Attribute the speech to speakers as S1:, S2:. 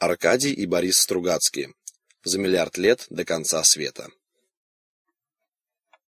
S1: Аркадий и Борис Стругацкие. За миллиард лет до конца света.